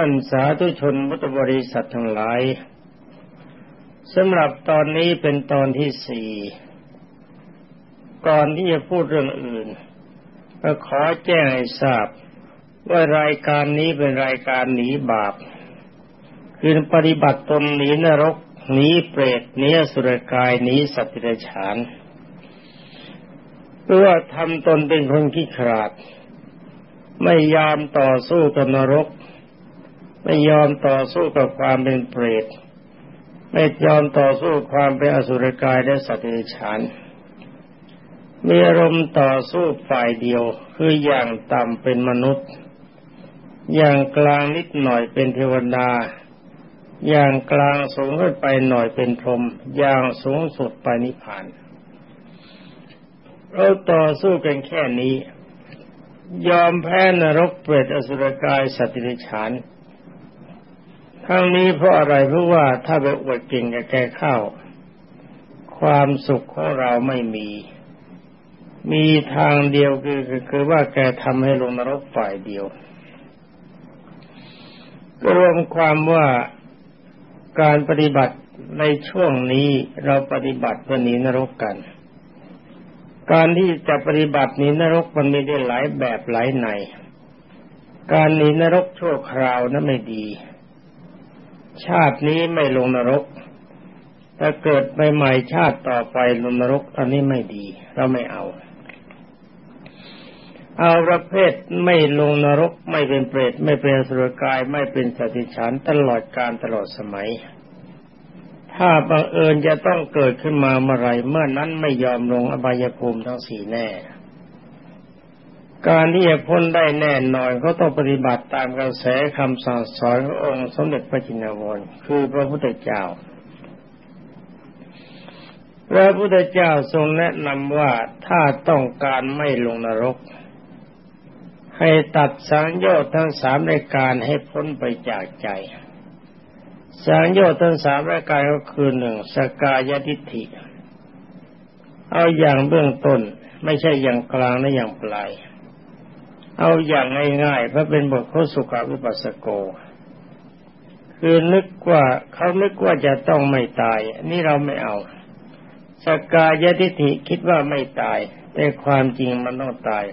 ท่านสาธุชนพุทธบริษัททั้งหลายสำหรับตอนนี้เป็นตอนที่สี่ก่อนที่จะพูดเรื่องอื่นก็ขอแจ้งให้ทราบ ว่ารายการนี้เป็นรายการหนีบาป คือปฏิบัติตนหนีนรกหนีเปรตหนีสุรกายหนีสัตว์เดรัจฉานเพื่อทำตนเป็นคนขี้ขลาด ไม่ยอมต่อสู้กับนรก ไม่ยอมต่อสู้กับความเป็นเปรตไม่ยอมต่อสู้ความเป็นอสุรกายและสัตว์เดรัจฉานมีอารมณ์ต่อสู้ฝ่ายเดียวคืออย่างต่ำเป็นมนุษย์ อย่างกลางนิดหน่อยเป็นเทวดา อย่างกลางสูงขึ้นไปหน่อยเป็นพรหมอย่างสูงสุดไปนิพพาน เราต่อสู้กันแค่นี้ ยอมแพ้นรกเปรตอสุรกายสัตว์ดิฉาน ทั้งนี้เพราะอะไรเพราะว่าถ้าไปอวดเก่งกับแกเข้า ความสุขของเราไม่มี มีทางเดียวคือคือว่าแกทำให้ลงนรกฝ่ายเดียวรวมความว่าการปฏิบัติในช่วงนี้เราปฏิบัติเพื่อหนีนรกกัน การที่จะปฏิบัติหนีนรกมันมีได้หลายแบบหลายในการหนีนรกชั่วคราวนั้นไม่ดี ชาตินี้ไม่ลงนรก ถ้าเกิดใหม่ๆชาติต่อไปลงนรกอันนี้ไม่ดี เราไม่เอา เอาประเภทไม่ลงนรก ไม่เป็นเปรตไม่เป็นสุรกาย ไม่เป็นสติฉันตลอดการตลอดสมัย ถ้าบังเอิญจะต้องเกิดขึ้นมาเมื่อไรเมื่อนั้นไม่ยอมลงอบายภูมิทั้งสี่แน่ การที่จะพ้นได้แน่นอนก็ต้องปฏิบัติตามกระแสคำสั่งสอนขององค์สมเด็จพระจินวรคือพระพุทธเจ้าพระพุทธเจ้าทรงแนะนำว่าถ้าต้องการไม่ลงนรก ให้ตัดสังโยชน์ทั้งสามรายการให้พ้นไปจากใจสังโยชน์ทั้งสามรายการก็คือหนึ่งสกายทิฏฐิ เอาอย่างเบื้องต้นไม่ใช่อย่างกลางและอย่างปลาย เอาอย่างง่ายๆเพราะเป็นบทโคสุขาวิปัสสโก คือนึกว่าเขานึกว่าจะต้องไม่ตาย นี่เราไม่เอาสกายทิฏฐิคิดว่าไม่ตาย แต่ความจริงมันต้องตาย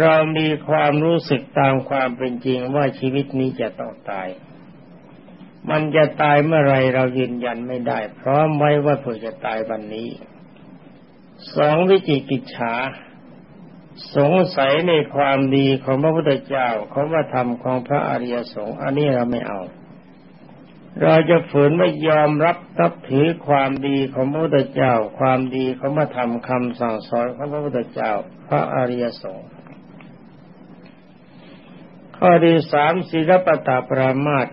เรามีความรู้สึกตามความเป็นจริงว่าชีวิตนี้จะต้องตาย มันจะตายเมื่อไรเรายืนยันไม่ได้ พราะไม่ว่าเพื่อจะตายวันนี้ สองวิจิกิจฉา สงสัยในความดีของพระพุทธเจ้าของพระธรรมของพระอริยสงฆ์อันนี้เราไม่เอา เราจะฝืนไม่ยอมรับนับถือความดีของพระพุทธเจ้า ความดีของพระธรรมคำสั่งสอนของพระพุทธเจ้า พระอริยสงฆ์ข้อที่สามศีลปตาปรามาต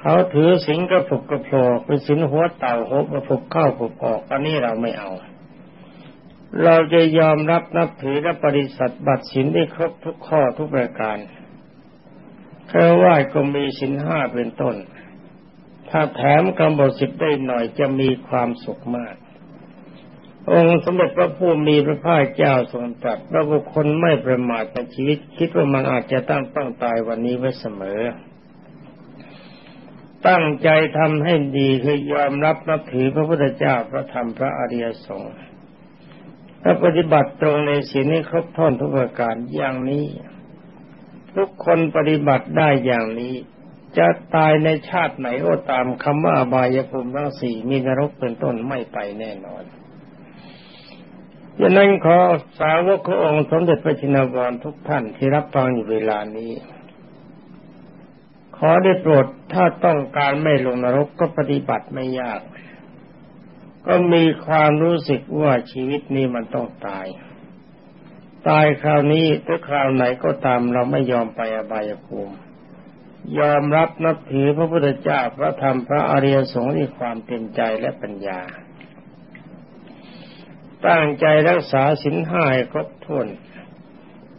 เขาถือสิงกระผุกกระโผล่เป็นสินหัวเต่าหัวกระผุกเข้าผุกออกอันนี้เราไม่เอา เราจะยอมรับนับถือและปฏิสัตบัติสินได้ครบทุกข้อทุกประการแค่ว่าก็มีสินห้าเป็นต้น ถ้าแถมกำหนดสิบได้หน่อยจะมีความสุขมาก องค์สมเด็จพระผู้มีพระภาคเจ้าทรงตรัสว่าบุคคลไม่ประมาทในชีวิต คิดว่ามันอาจจะตั้งต้องตายวันนี้ไว้เสมอ ตั้งใจทำให้ดีคือยอมรับนับถือพระพุทธเจ้าพระธรรมพระอริยสงฆ์ ถ้าปฏิบัติตรงในศีลนี้ครบถ้วนทุกประการอย่างนี้ ทุกคนปฏิบัติได้อย่างนี้ จะตายในชาติไหนก็ตามคำว่าอบายภูมิทั้งสี่มีนรกเป็นต้นไม่ไปแน่นอนดังนั้นขอสาวกขององค์สมเด็จพระชินวรทุกท่านที่รับฟังอยู่เวลานี้ ขอได้โปรดถ้าต้องการไม่ลงนรกก็ปฏิบัติไม่ยาก ก็มีความรู้สึกว่าชีวิตนี้มันต้องตาย ตายคราวนี้หรือคราวไหนก็ตามเราไม่ยอมไปอบายภูมิ ยอมรับนับถือพระพุทธเจ้าพระธรรมพระอริยสงฆ์ด้วยความเต็มใจและปัญญา ตั้งใจรักษาสินห้าครบถ้วน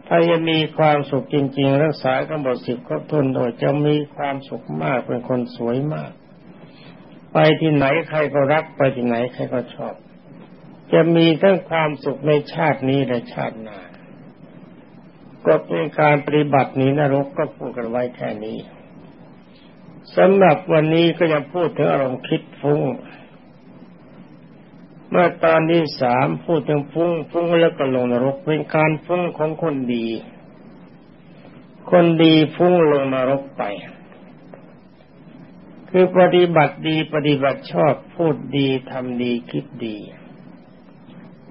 ถ้าจะมีความสุขจริง ๆ รักษากำหนดสิบครบถ้วนโดยจะมีความสุขมากเป็นคนสวยมาก ไปที่ไหนใครก็รักไปที่ไหนใครก็ชอบ จะมีทั้งความสุขในชาตินี้และชาติหน้าก็เป็นการปฏิบัตินีนรกก็พูดกันไว้แค่นี้สำหรับวันนี้ก็จะพูดถึงอารมณ์คิดฟุ้ง เมื่อตอนที่สามพูดถึงฟุ้งฟุ้งแล้วก็ลงนรก เป็นการฟุ้งของคนดี คนดีฟุ้งลงนรกไป คือปฏิบัติดีปฏิบัติชอบพูดดีทำดีคิดดี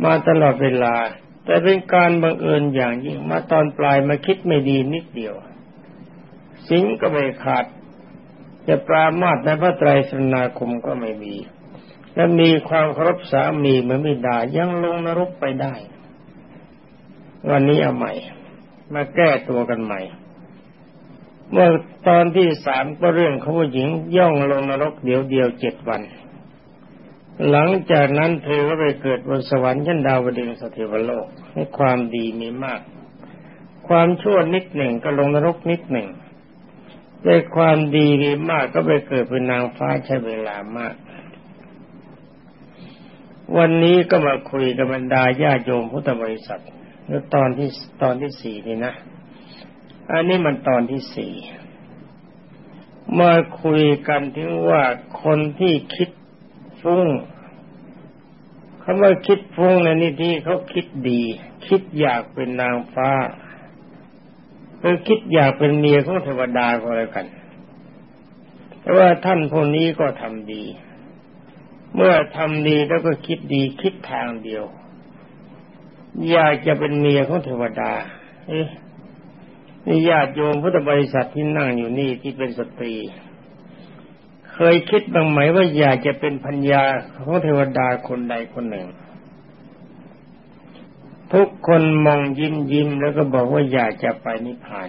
มาตลอดเวลา แต่เป็นการบังเอิญอย่างยิ่งมาตอนปลายมาคิดไม่ดีนิดเดียวสิงก็ไม่ขาด จะปรามาสในพระไตรสนาคมก็ไม่มี และมีความเคารพสามีเหมือนมิดายังลงนรกไปได้ วันนี้เอาใหม่ มาแก้ตัวกันใหม่ เมื่อตอนที่สามก็เรื่องเขาผู้หญิงย่องลงนรกเดียวเดียวเจ็ดวัน หลังจากนั้นเธอก็ไปเกิดบนสวรรค์ชั้นดาวดึงสถิวโลกให้ความดีมีมาก ความชั่วนิดหนึ่งก็ลงนรกนิดหนึ่งได้ความดีมีมากก็ไปเกิดเป็นนางฟ้าใช้เวลามาก วันนี้ก็มาคุยกับบรรดาญาโยมพุทธบริษัทแล้วตอนที่ตอนที่สี่นี่นะ อันนี้มันตอนที่สี่มาคุยกันถึงว่าคนที่คิดฟุ้งคำว่าคิดฟุ้งในนี่ที่เขาคิดดี คิดอยากเป็นนางฟ้าคือคิดอยากเป็นเมียของเทวดาก็แล้วกัน แต่ว่าท่านพวกนี้ก็ทำดี เมื่อทำดีแล้วก็คิดดีคิดทางเดียว อยากจะเป็นเมียของเทวดา เอ๊ะ นี่ญาติโยมพุทธบริษัทที่นั่งอยู่นี่ที่เป็นสตรี เคยคิดบ้างไหมว่าอยากจะเป็นพัญญาของเทวดาคนใดคนหนึ่ง ทุกคนมองยิ้มยิ้มแล้วก็บอกว่าอยากจะไปนิพพาน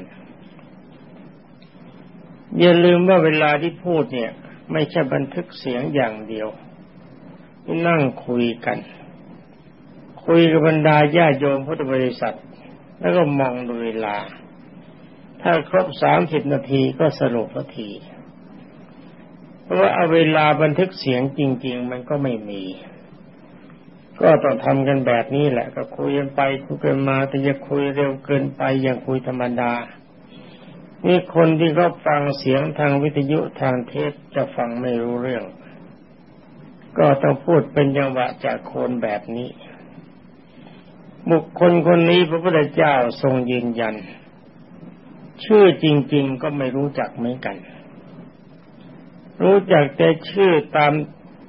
อย่าลืมว่าเวลาที่พูดเนี่ย ไม่ใช่บันทึกเสียงอย่างเดียวนั่งคุยกัน คุยกับบรรดาญาโยมพุทธบริษัท แล้วก็มองดูเวลา ถ้าครบสามสิบนาทีก็สรุปนาที เพราะว่าเอาเวลาบันทึกเสียงจริง ๆ มันก็ไม่มี ก็ต้องทำกันแบบนี้แหละ ก็คุยกันไปคุยกันมาแต่อย่าคุยเร็วเกินไปอย่างคุยธรรมดานี่คนที่เขาฟังเสียงทางวิทยุทางเทปจะฟังไม่รู้เรื่อง ก็ต้องพูดเป็นจังหวะจากคนแบบนี้ บุคคลคนนี้พระพุทธเจ้าทรงยืนยัน ชื่อจริง ๆ ก็ไม่รู้จักเหมือนกัน รู้จักแต่ชื่อตาม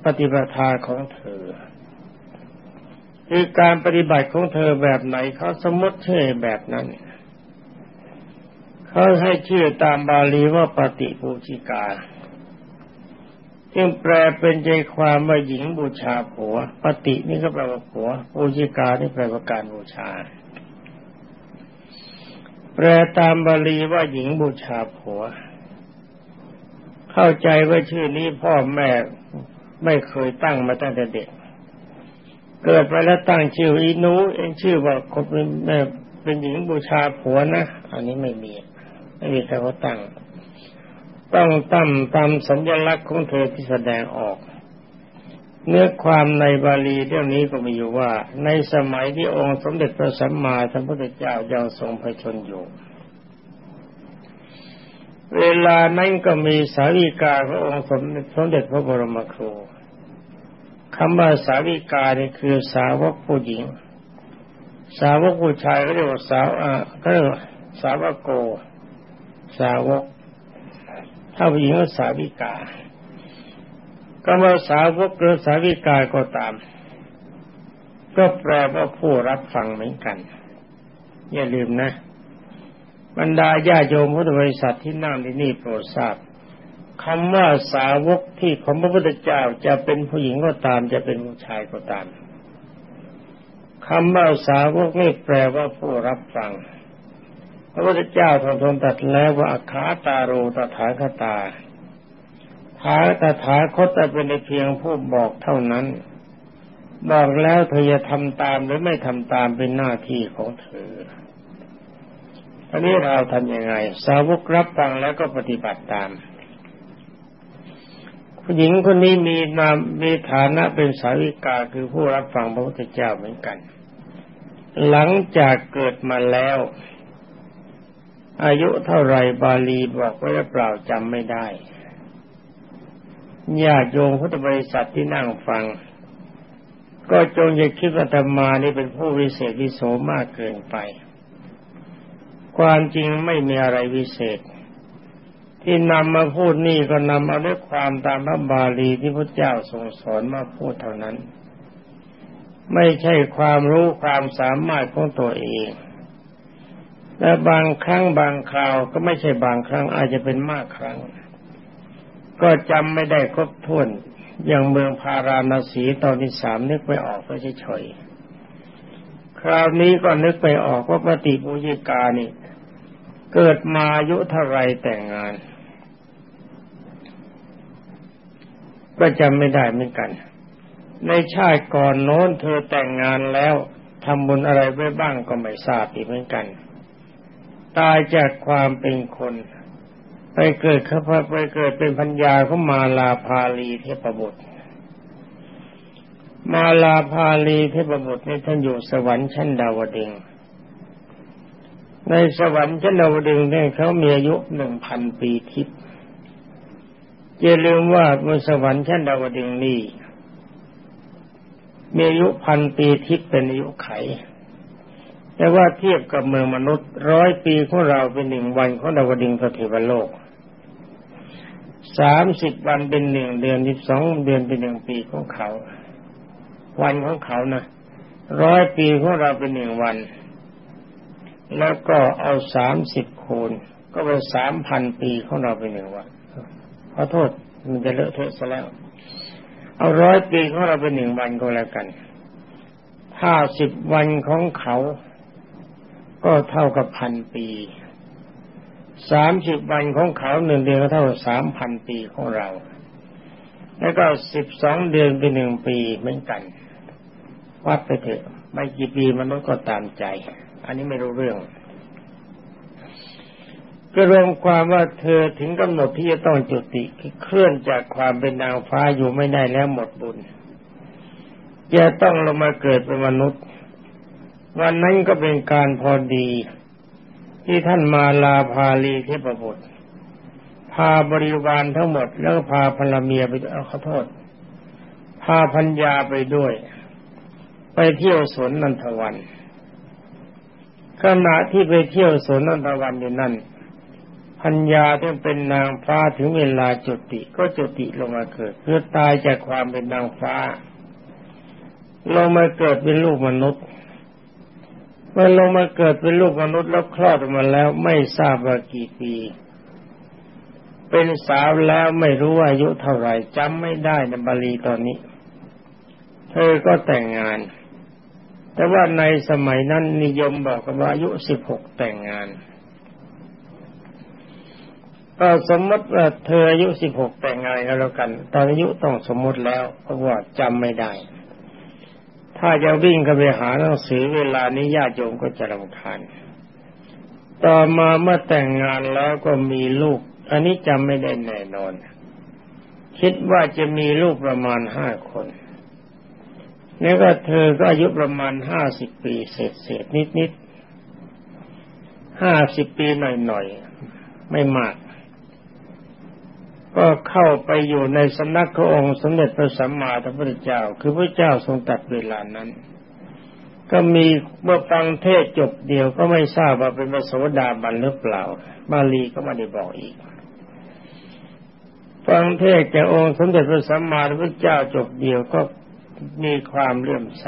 ปฏิปทาของเธอ คือการปฏิบัติของเธอแบบไหนเขาสมมติชื่อแบบนั้นเขาให้ชื่อตามบาลีว่าปฏิปูชิกาจึงแปลเป็นใจความว่าหญิงบูชาผัว ปฏินี่ก็แปลว่าผัวปูชิกานี่แปลว่าการบูชา แปลตามบาลีว่าหญิงบูชาผัว เข้าใจว่าชื่อนี้พ่อแม่ไม่เคยตั้งมาตั้งแต่เด็ก เกิดไปแล้วตั้งชื่ออีนูเองชื่อว่าคนเป็นเป็นหญิงบูชาผัวนะ อันนี้ไม่มีไม่มีใครเขาตั้ง ต้องตั้มตามสัญลักษณ์ของเธอที่แสดงออก เนื้อความในบาลีเรื่องนี้ก็มีอยู่ว่า ในสมัยที่องค์สมเด็จพระสัมมาสัมพุทธเจ้ายังทรงพระชนอยู่ เวลานั้นก็มีสาวิกาขององค์สมเด็จพระบรมครูคำว่าสาวิกาเนี่ยคือสาวกผู้หญิง สาวกผู้ชายก็เรียกว่าสาวอ่าก็เรียกว่าสาวกโก สาวก ถ้าผู้หญิงก็สาวิกา คำว่าสาวกหรือสาวิกาก็ตาม ก็แปลว่าผู้รับฟังเหมือนกัน อย่าลืมนะ บรรดาญาโยมพุทธบริษัทที่นั่งที่นี่โปรดทราบคำว่าสาวกที่ของพระพุทธเจ้าจะเป็นผู้หญิงก็ตาม จะเป็นผู้ชายก็ตามคำว่าสาวกนี่แปลว่าผู้รับฟัง พระพุทธเจ้าทรงทรงตัดแล้วว่าขาตาโรตถาคตา ถาตถาคตแต่เป็นเพียงผู้บอกเท่านั้น บอกแล้วเธอจะทำตามหรือไม่ทำตามเป็นหน้าที่ของเธออันนี้เราทำยังไง สาวกรับฟังแล้วก็ปฏิบัติตามผู้หญิงคนนี้มีนามมีฐานะเป็นสาวิกาคือผู้รับฟังพระพุทธเจ้าเหมือนกัน หลังจากเกิดมาแล้ว อายุเท่าไรบาลีบอกไว้หรือเปล่าจำไม่ได้ ญาติโยมพุทธบริษัทที่นั่งฟัง ก็จงอย่าคิดว่าธรรมานี่เป็นผู้วิเศษวิโสมากเกินไป ความจริงไม่มีอะไรวิเศษ ที่นำมาพูดนี่ก็นำเอาด้วยความตามพระบาลีที่พระเจ้าทรงสอนมาพูดเท่านั้น ไม่ใช่ความรู้ความสามารถของตัวเองและบางครั้งบางคราวก็ไม่ใช่บางครั้งอาจจะเป็นมากครั้ง ก็จำไม่ได้ครบถ้วน อย่างเมืองพาราณสีตอนที่สามนึกไปออกก็เฉยๆคราวนี้ก็นึกไปออกว่าปฏิปุญิกานี่ เกิดมาอายุเท่าไรแต่งงาน ก็จำไม่ได้เหมือนกัน ในชาติก่อนโน้นเธอแต่งงานแล้วทำบุญอะไรไว้บ้างก็ไม่ทราบอีกเหมือนกัน ตายจากความเป็นคน ไปเกิดเขาไปเกิดเป็นพัญญาเขามาลาภาลีเทพบุตร มาลาภาลีเทพบุตรนี่ท่านอยู่สวรรค์ชั้นดาวดึงในสวรรค์ชั้นดาวดึงเนี่ยเขามีอายุหนึ่งพันปีทิพย์อย่าลืมว่าบนสวรรค์ชั้นดาวดึงนี่มีอายุพันปีทิพย์เป็นอายุไข แต่ว่าเทียบกับเมืองมนุษย์ร้อยปีของเราเป็นหนึ่งวันของดาวดิงสถิวโลก สามสิบวันเป็นหนึ่งเดือนสิบสองเดือนเป็นหนึ่งปีของเขา วันของเขานะร้อยปีของเราเป็นหนึ่งวัน แล้วก็เอาสามสิบคูณ ก็เป็นสามพันปีของเราเป็นหนึ่งวันขอโทษมันจะเลอะเทอะซะแล้ว เอาร้อยปีของเราเป็นหนึ่งวันก็แล้วกันถ้าสิบวันของเขา ก็เท่ากับพันปี สามสิบวันของเขาหนึ่งเดือนก็เท่าสามพันปีของเรา แล้วก็สิบสองเดือนเป็นหนึ่งปีเหมือนกันวัดไปเถอะไม่กี่ปีมันก็ตามใจ อันนี้ไม่รู้เรื่อง ก็รวมความว่าเธอถึงกำหนดที่จะต้องจุติเคลื่อนจากความเป็นนางฟ้าอยู่ไม่ได้แล้วหมดบุญจะต้องลงมาเกิดเป็นมนุษย์ วันนั้นก็เป็นการพอดี ที่ท่านมาลาพาลีเทพบุตร พาบริวารทั้งหมด แล้วพาภรรเมียไปเอาขอโทษ พาพัญญาไปด้วย ไปเที่ยวสวนนันทวันขณะที่ไปเที่ยวสวนนันทวันอยู่นั่นพัญญาที่เป็นนางฟ้าถึงเวลาจุติก็จุติลงมาเกิดเพื่อตายจากความเป็นนางฟ้า ลงมาเกิดเป็นลูกมนุษย์ มื่อลงมาเกิดเป็นลูกมนุษย์แล้วคลอดออกมาแล้วไม่ทราบว่ากี่ปี เป็นสาวแล้วไม่รู้ว่าอายุเท่าไหร่จำไม่ได้ในบาลีตอนนี้ เธอก็แต่งงาน แต่ว่าในสมัยนั้นนิยมบอกกันว่าอายุสิบหกแต่งงานก็สมมติว่าเธออายุสิบหกแต่งงานกันแล้วกัน ตอนอายุต้องสมมติแล้วเพราะว่าจำไม่ได้ ถ้าจะวิ่งเข้าไปหาหนังสือเวลานี้ญาติโยมก็จะรำคาญต่อมาเมื่อแต่งงานแล้วก็มีลูก อันนี้จำไม่ได้แน่นอน คิดว่าจะมีลูกประมาณห้าคนนี่ก็เธอก็อายุประมาณห้าสิบปีเศษเศษนิดนิดห้าสิบปีหน่อยหน่อยไม่มาก ก็เข้าไปอยู่ในสำนักขององค์สมเด็จพระสัมมาสัมพุทธเจ้า คือพระเจ้าทรงตัดเวลานั้น ก็มีเมื่อฟังเทศจบเดียวก็ไม่ทราบว่าเป็นพระโสดาบันหรือเปล่า บาลีก็ไม่ได้บอกอีก ฟังเทศจากองค์สมเด็จพระสัมมาสัมพุทธเจ้าจบเดียวก็มีความเลื่อมใส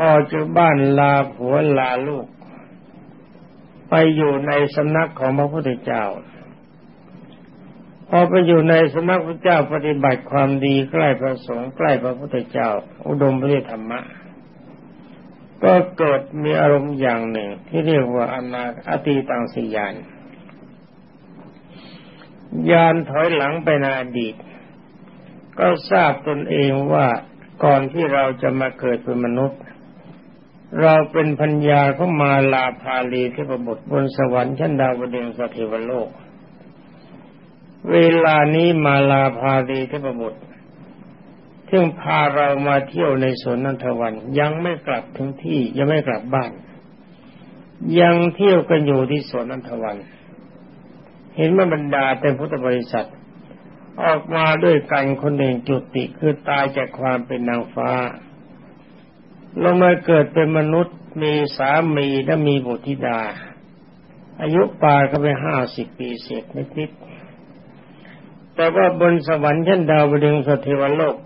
ออกจากบ้านลาผัวลาลูก ไปอยู่ในสำนักของพระพุทธเจ้า พอไปอยู่ในสมัครพระเจ้าปฏิบัติความดีใกล้พระสงฆ์ใกล้พระพุทธเจ้า อุดมไปด้วยธรรมะ ก็เกิดมีอารมณ์อย่างหนึ่ง ที่เรียกว่าอนาอตีตังสียานยานถอยหลังไปในอดีต ก็ทราบตนเองว่าก่อนที่เราจะมาเกิดเป็นมนุษย์ เราเป็นพัญญาเขามาลาภาลีที่ประบุบนสวรรค์ชั้นดาวดึงสถิวโลก เวลานี้มาลาพาดีเทพบุตรซึ่งพาเรามาเที่ยวในสวนนันทวัน ยังไม่กลับถึงที่ยังไม่กลับบ้าน ยังเที่ยวกันอยู่ที่สวนนันทวัน เห็นว่าบรรดาเต็มพุทธบริษัท ออกมาด้วยกันคนหนึ่งจุติคือตายจากความเป็นนางฟ้าลงมาเกิดเป็นมนุษย์มีสามีและมีบุตรธิดา อายุปาก็ไปห้าสิบปีเศษนิดๆ แต่ว่าบนสวรรค์ชั้นดาวดึงสเทวโลก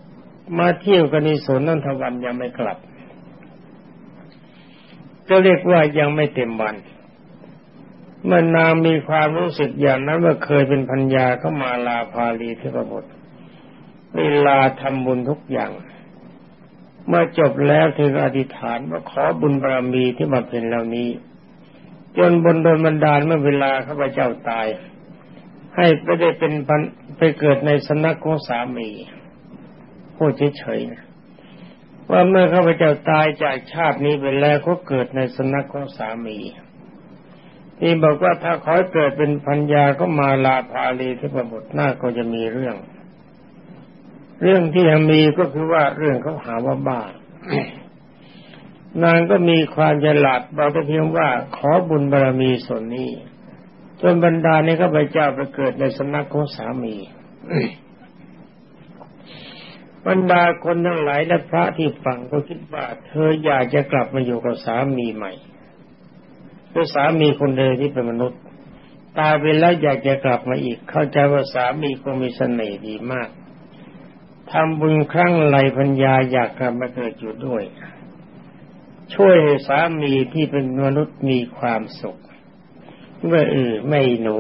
มาเที่ยวกันในสวนนันทวันยังไม่กลับก็เรียกว่ายังไม่เต็มวันเมื่อนางมีความรู้สึกอย่างนั้นว่าเคยเป็นพัญญาเข้ามาลาภาลีเทพบุตรเวลาทำบุญทุกอย่าง เมื่อจบแล้วเธออธิษฐานว่าขอบุญบารมีที่มาเป็นเหล่านี้ จนบนโดนบันดาลเมื่อเวลาข้าพเจ้าตาย ให้ไปได้เป็นพัน ไปเกิดในสนักของสามีพูดเฉยๆนะว่าเมื่อข้าพเจ้าตายจากชาตินี้ไปแล้วก็เกิดในสนักของสามีนี่บอกว่าถ้าขอเกิดเป็นพัญญาก็มาลาภาลีที่ประบุหน้าก็จะมีเรื่อง เรื่องที่ยังมีก็คือว่าเรื่องเขาหาว่าบ้านางก็มีความฉลาดบอกเพียงว่าขอบุญบารมีส่วนนี้ จนบรรดาในข้าพเจ้าไปเกิดในสนักของสามีบรรดาคนทั้งหลายและพระที่ฟังก็คิดว่าเธออยากจะกลับมาอยู่กับสามีใหม่คือสามีคนเดิมที่เป็นมนุษย์ ตายไปแล้วอยากจะกลับมาอีก เข้าใจว่าสามีคงมีเสน่ห์ดีมากทำบุญครั้งไรพัญญาอยากกลับมาเกิดอยู่ด้วย ช่วยให้สามีที่เป็นมนุษย์มีความสุข เว่อเออไม่หนู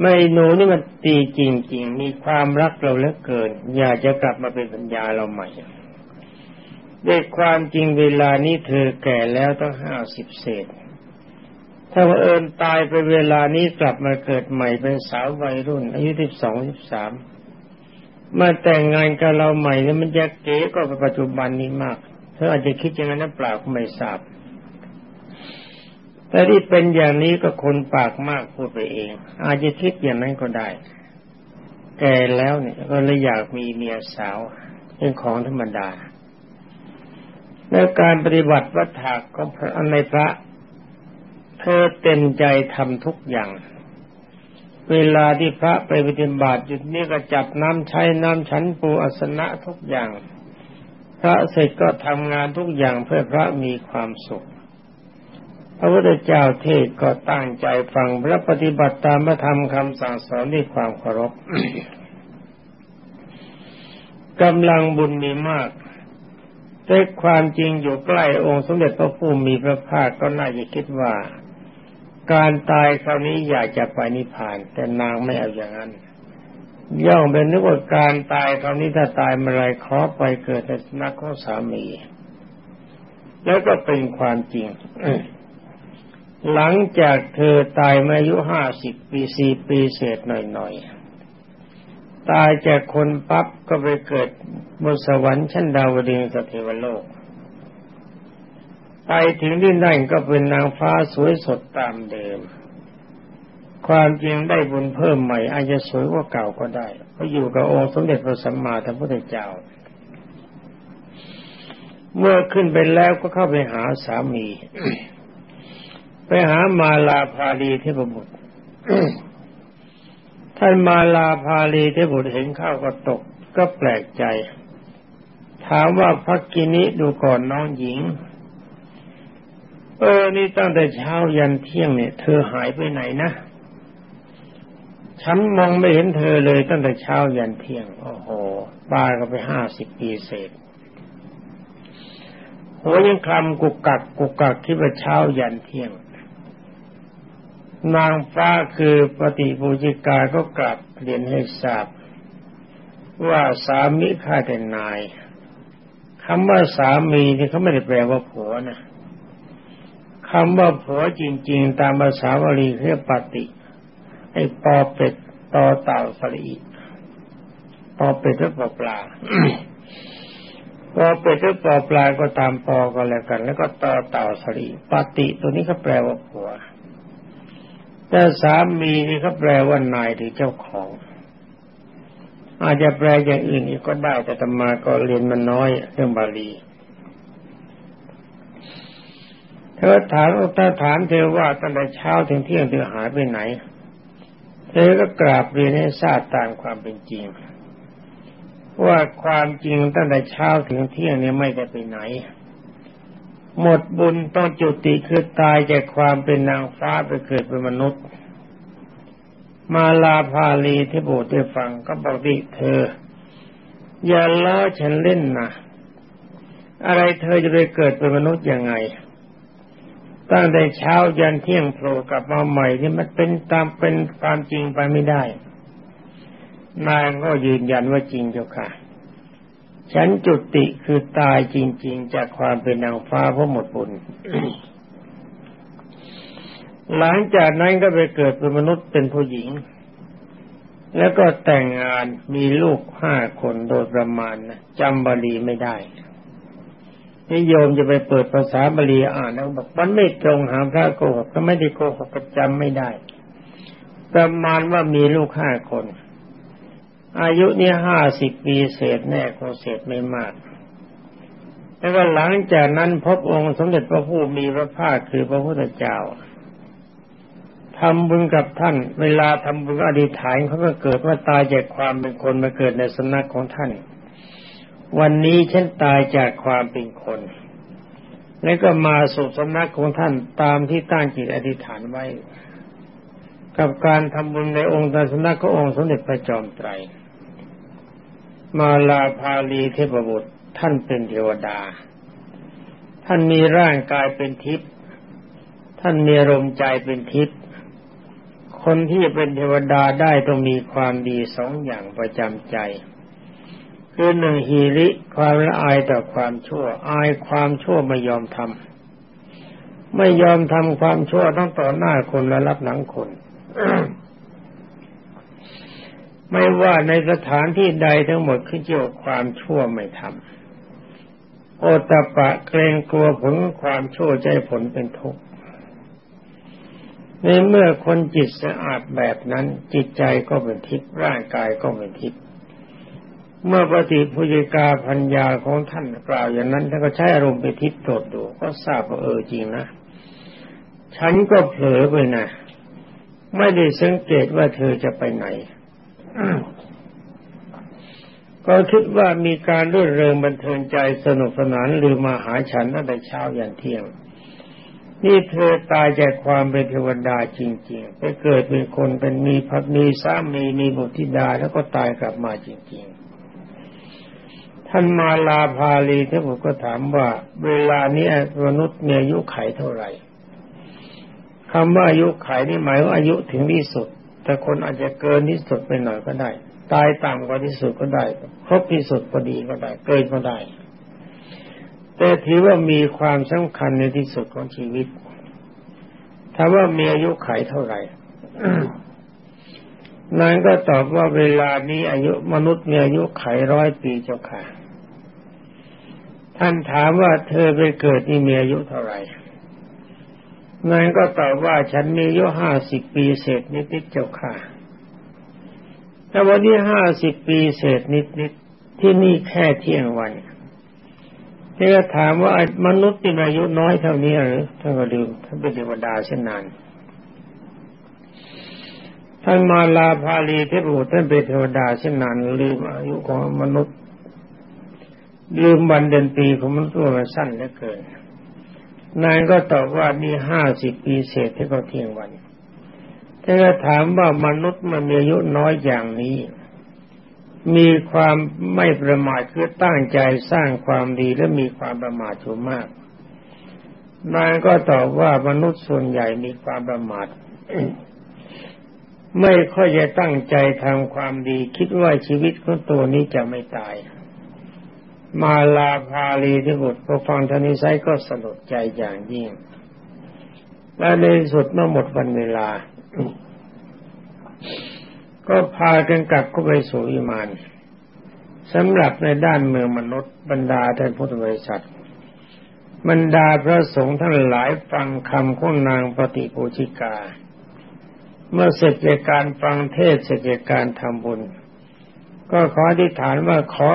ไม่หนูนี่มันตีจริง ๆ มีความรักเราเหลือเกิน อยากจะกลับมาเป็นปัญญาเราใหม่ด้วยความจริงเวลานี้เธอแก่แล้วต้องห้าสิบเศษ ถ้าว่าเอิญตายไปเวลานี้กลับมาเกิดใหม่เป็นสาววัยรุ่น อายุสิบสองสิบสามมาแต่งงานกับเราใหม่เนี่ยมันจะเก๋ก็ปัจจุบันนี้มาก เธออาจจะคิดอย่างนั้นเปล่าก็ไม่ทราบ แต่ที่เป็นอย่างนี้ก็คนปากมากพูดไปเอง อาจจะคิดอย่างนั้นก็ได้ แก่แล้วเนี่ยก็เลยอยากมีเมียสาวเป็นของธรรมดาในการปฏิบัติวัฏฏกของพระในพระ เธอเต็มใจทำทุกอย่าง เวลาที่พระไปปฏิบัติจุดนี้ก็จับน้ำใช้น้ำฉันปูอัสนะทุกอย่าง พระเสร็จก็ทำงานทุกอย่างเพื่อพระมีความสุข พระพุทธเจ้าเทศก็ตั้งใจฟังและปฏิบัติตามพระธรรมคำสั่งสอนด้วยความเคารพกำลังบุญมีมากแต่ความจริงอยู่ใกล้องค์สมเด็จพระผู้มีพระภาคก็น่าจะคิดว่า การตายคราวนี้อยากจะไปนิพพาน แต่นางไม่เอาอย่างนั้น ย่อมเป็นนึกว่าการตายคราวนี้ถ้าตายเมื่อไรขอไปเกิดในนักของสามี แล้วก็เป็นความจริง หลังจากเธอตายมาอายุห้าสิบปีสี่ปีเศษหน่อยๆ ตายจากคนปั๊บก็ไปเกิดบนสวรรค์ชั้นดาวดึงสเทวโลก ไปถึงที่นั่นก็เป็นนางฟ้าสวยสดตามเดิม ความจริงได้บุญเพิ่มใหม่อาจจะสวยกว่าเก่าก็ได้เพราะอยู่กับองค์สมเด็จพระสัมมาสัมพุทธเจ้า เมื่อขึ้นไปแล้วก็เข้าไปหาสามี ไปหามาลาภาลีเทพบุตรท่านมาลาภาลีเทพบุตรเห็นข้าวก็ตก ก็แปลกใจ ถามว่าพักกินิดูก่อนน้องหญิง เออ นี่ตั้งแต่เช้ายันเที่ยงเนี่ย เธอหายไปไหนนะฉันมองไม่เห็นเธอเลยตั้งแต่เช้ายันเที่ยง โอ้โหป้าก็ไปห้าสิบปีเศษหัวยังคลำกุกกักกุกกักที่ว่าเช้ายันเที่ยง นางฟ้าคือปฏิบูจิกาก็กลับเรียนให้ทราบ ว่าสามีข้าแต่นายคำว่าสามีนี่เขาไม่ได้แปลว่าผัวนะคำว่าผัวจริง ๆ ตามภาษาบาลีเรียกปฏิไอ้ปอเป็ดตอเต่าสลีปอเป็ดหรือปอปลาปอเป็ดหรือปอปลาก็ตามปอก็แล้วกัน แล้วก็ตอเต่าสลีปฏิตัวนี้ก็แปลว่าผัว แต่สามีนี่เขาแปลว่านายหรือเจ้าของ อาจจะแปลอย่างอื่นอีกก็ได้แต่ตมาก็เรียนมันน้อยเรื่องบาลีเธอถามถ้าถามเธอว่าตั้งแต่เช้าถึงเที่ยงเธอหายไปไหน เธอก็กราบเรียนให้ทราบตามความเป็นจริง ว่าความจริงตั้งแต่เช้าถึงเที่ยงเนี่ยไม่ได้ไปไหน หมดบุญต้องจุติคือตายจากความเป็นนางฟ้าไปเกิดเป็นมนุษย์ มาลาภาลีที่โบสถ์ได้ฟังก็บอกดิเธอ อย่าล้อฉันเล่นนะอะไรเธอจะไปเกิดเป็นมนุษย์ยังไง ตั้งแต่เช้ายันเที่ยงโผล่กลับมาใหม่ที่มันเป็นตามเป็นความจริงไปไม่ได้นางก็ยืนยันว่าจริงเจ้าค่ะ ฉันจุติคือตายจริง ๆ จากความเป็นนางฟ้าเพราะหมดบุญหลังจากนั้นก็ไปเกิดเป็นมนุษย์เป็นผู้หญิง แล้วก็แต่งงานมีลูกห้าคนโดยประมาณนะจำบาลีไม่ได้นิยมจะไปเปิดภาษาบาลีอ่านแล้วบอกมันไม่ตรงหาพระโกหกก็ไม่ได้โกหกประจำไม่ได้ ประมาณว่ามีลูกห้าคน อายุนี่ห้าสิบปีเศษแน่คงเศษไม่มาก แล้วก็หลังจากนั้นพบองค์สมเด็จพระผู้มีพระภาคคือพระพุทธเจ้าทำบุญกับท่าน เวลาทำบุญอธิษฐานเขาก็เกิดว่าตายจากความเป็นคนมาเกิดในสนักของท่าน วันนี้ฉันตายจากความเป็นคน แล้วก็มาสู่สำนักของท่านตามที่ตั้งจิตอธิษฐานไว้ กับการทำบุญในองค์ตาสนักขององค์สมเด็จพระจอมไตร มาลาภาลีเทพบุตร ท่านเป็นเทวดา ท่านมีร่างกายเป็นทิพย์ท่านมีรมใจเป็นทิพย์คนที่จะเป็นเทวดาได้ต้องมีความดีสองอย่างประจำใจ คือหนึ่งฮีริความละอายต่อความชั่ว อายความชั่วไม่ยอมทำไม่ยอมทำความชั่วต้องต่อหน้าคนและรับหลังคน ไม่ว่าในสถานที่ใดทั้งหมดขึ้นเกี่ยวความชั่วไม่ทำโอตปะเกรงกลัวผลความชั่วใจผลเป็นทุกข์ในเมื่อคนจิตสะอาดแบบนั้น จิตใจก็เป็นทิพย์ร่างกายก็เป็นทิพย์เมื่อปฏิพุจิกาพัญญาของท่านกล่าวอย่างนั้นท่านก็ใช้อารมณ์ไปทิพย์ตรวจดูก็ทราบว่าเออจริงนะฉันก็เผลอไปนะไม่ได้สังเกตว่าเธอจะไปไหน ก็คิดว่ามีการรื่นเริงบันเทิงใจสนุกสนานหรือมาหาฉันตั้งแต่เช้ายันเที่ยง นี่เธอตายจากความเป็นเทวดาจริง ๆ ไปเกิดเป็นคนเป็นมีพักมีสามีมีบุตรธิดาแล้วก็ตายกลับมาจริง ๆท่านมาลาภาลีท่านผมก็ถามว่า เวลานี้มนุษย์มีอายุไขเท่าไหร่คำว่าอายุไขนี่หมายว่าอายุถึงที่สุด แต่คนอาจจะเกินที่สุดไปหน่อยก็ได้ ตายต่ำกว่าที่สุดก็ได้ ครบที่สุดพอดีก็ได้ เกินก็ได้ แต่ถือว่ามีความสำคัญในที่สุดของชีวิตถ้าว่ามีอายุไขเท่าไหร่นางก็ตอบว่าเวลานี้อายุมนุษย์มีอายุไขร้อยปีเจ้าค่ะ ท่านถามว่าเธอไปเกิดนี่มีอายุเท่าไหร่ นางก็ตอบว่าฉันมีอายุห้าสิบปีเศษนิดๆเจ้าค่ะแต่วันนี้ห้าสิบปีเศษนิดๆที่นี่แค่เที่ยงวันเธอถามว่ามนุษย์มีอายุน้อยเท่านี้หรือท่านก็ดูท่านเป็นเทวดาเช่นนั้นท่านมาลาภาลีเทพบุตรท่านเป็นเทวดาเช่นนั้นลืมอายุของมนุษย์ ลืมวันเดือนปีของมนุษย์มันสั้นเหลือเกิน นายก็ตอบว่ามีห้าสิบปีเศษที่เขาเที่ยงวันถ้าถามว่ามนุษย์มันมีอายุน้อยอย่างนี้ มีความไม่ประมาทคือตั้งใจสร้างความดีและมีความประมาทอยู่มาก นายก็ตอบว่ามนุษย์ส่วนใหญ่มีความประมาทไม่ค่อยจะตั้งใจทำความดี คิดว่าชีวิตของตัวนี้จะไม่ตาย มาลาภาลีที่บุตรพอฟังท่านิสัยก็สลดใจอย่างยิ่ง และในสุดเมื่อหมดวันเวลา ก็พากันกลับเข้าไปสู่อิมานสำหรับในด้านเมืองมนุษย์บรรดาท่านพุทธบริษัทบรรดาพระสงฆ์ทั้งหลายฟังคำของนางปฏิปูชิกา เมื่อเสร็จจากการฟังเทศเสร็จจากการทำบุญ ก็ขออธิษฐานว่าขอ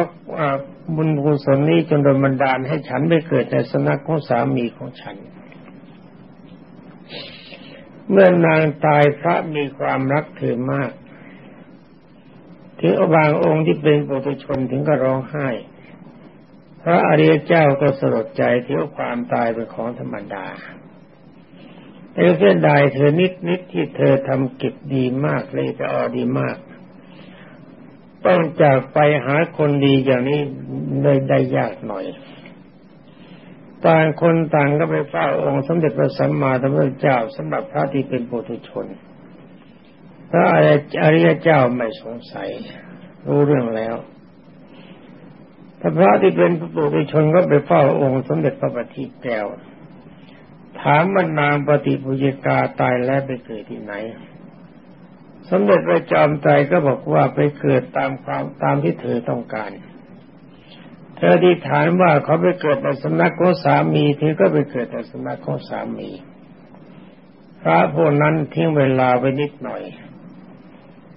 บุญกุศลนี้จนโดนบันดาลให้ฉันไปเกิดในสนักของสามีของฉัน เมื่อนางตายพระมีความรักเธอมากถึงบางองค์ที่เป็นปุถุชนถึงก็ร้องไห้ พระอริยเจ้าก็สลดใจที่ว่าความตายเป็นของธรรมดาแต่เสียดายเธอนิดนิดที่เธอทำกิจดีมากเลยจะออดีมาก ต้องจากไปหาคนดีอย่างนี้เลยได้ยากหน่อย ต่างคนต่างก็ไปเฝ้าองค์สมเด็จพระสัมมาสัมพุทธเจ้าสำหรับพระที่เป็นปุถุชน พระอริยเจ้าไม่สงสัย รู้เรื่องแล้วถ้าพระที่เป็นปุถุชนก็ไปเฝ้าองค์สมเด็จพระบัณฑิตแก้วถามว่านางปฏิปุจิกาตายแล้วไปเกิดที่ไหน สมเด็จพระจอมไตรก็บอกว่าไปเกิดตามความตามที่เธอต้องการ เธอที่ถามว่าเขาไปเกิดในสำนักของสามีเธอก็ไปเกิดในสำนักของสามี พระพวกนั้นทิ้งเวลาไปนิดหน่อย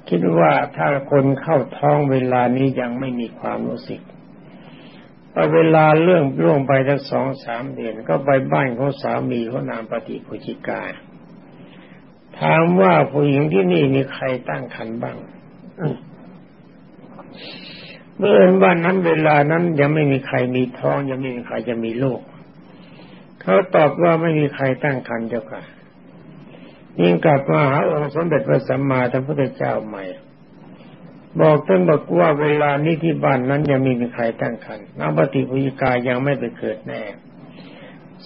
คิดว่าถ้าคนเข้าท้องเวลานี้ยังไม่มีความรู้สึกพอเวลาเรื่องล่วงไปทั้งสองสามเดือนก็ไปบ้านของสามีเขานามปฏิพุจิกา ถามว่าผู้หญิงที่นี่มีใครตั้งครรภ์บ้างเมื่อวันนั้นเวลานั้นยังไม่มีใครมีท้องยังไม่มีใครจะมีลูกเขาตอบว่าไม่มีใครตั้งครรภ์เจ้าค่ะยิ่งกลับมาหาองค์สมเด็จพระสัมมาสัมพุทธเจ้าใหม่ บอกท่านบอกว่าเวลานี้ที่บ้านนั้นยังไม่มีใครตั้งครรภ์นปฏิพุยิกายังไม่ไปเกิดแน่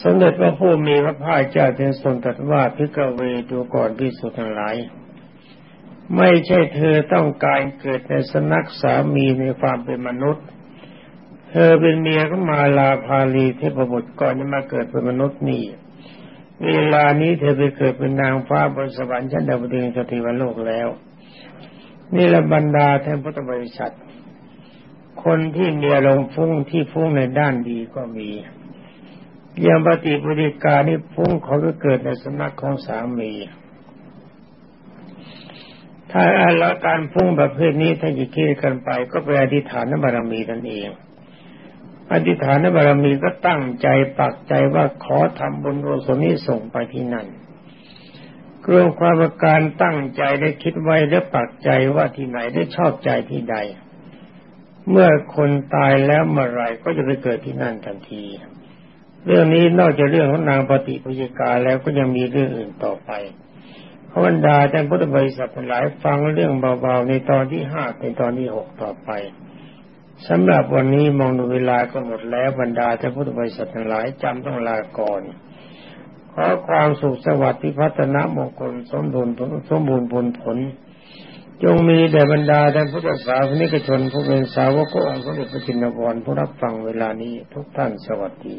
สมเด็จพระผู้มีพระภาคเจ้าจึงทรงตรัสว่าพิกเวดูก่อนพิสุทั้งหลาย ไม่ใช่เธอต้องการเกิดในสนักสามีในความเป็นมนุษย์ เธอเป็นเมียก็มาลาภาลีเทพบุตรก่อนจะมาเกิดเป็นมนุษย์นี่ เวลานี้เธอไปเกิดเป็นนางฟ้าบนสวรรค์ชั้นดาวดึงสถิวโลกแล้ว นี่ละบรรดาแทนพุทธบริษัท คนที่มีอารมณ์ฟุ้งที่ฟุ้งในด้านดีก็มี ย่างปฏิปฏิกานี่ฟุ้งเขาก็เกิดในสำนักของสามี ถ้าอาการฟุ้งประเภทนี้ถ้าจะคิดกันไป ก็ไปอธิษฐานบารมีนั่นเอง อธิษฐานบารมีก็ตั้งใจปักใจว่าขอทำบุญโรสนี้ส่งไปที่นั่นกรวความประการตั้งใจได้คิดไว้และปักใจว่าที่ไหนได้ชอบใจที่ใด เมื่อคนตายแล้วเมื่อไรก็จะไปเกิดที่นั่นทันที เรื่องนี้นอกจากเรื่องของนางปฏิปยกาแล้วก็ยังมีเรื่องอื่นต่อไปพระบรรดาท่านพุทธบริษัทหลายฟังเรื่องเบาๆในตอนที่ห้าเป็นตอนที่หกต่อไปสำหรับวันนี้มองดูเวลาก็หมดแล้วบรรดาท่านพุทธบริษัทหลายจำต้องลาก่อน ขอความสุขสวัสดิ์ที่พัฒนามงคลสมบูรณ์สมบูรณ์ผลผล จงมีแด่บรรดาท่านพุทธศาสนิกชนผู้เป็นสาวกองสมเด็จพระจินวรผู้รับฟังเวลานี้ทุกท่านสวัสดี